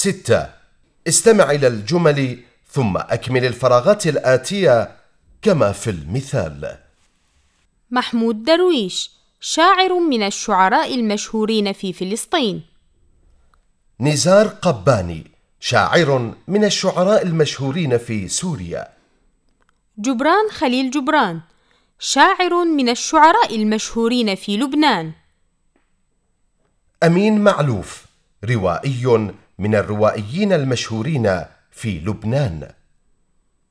ستة. استمع إلى الجمل ثم أكمل الفراغات الآتية كما في المثال. محمود درويش شاعر من الشعراء المشهورين في فلسطين. نزار قباني شاعر من الشعراء المشهورين في سوريا. جبران خليل جبران شاعر من الشعراء المشهورين في لبنان. أمين معلوف روائي من الروائيين المشهورين في لبنان.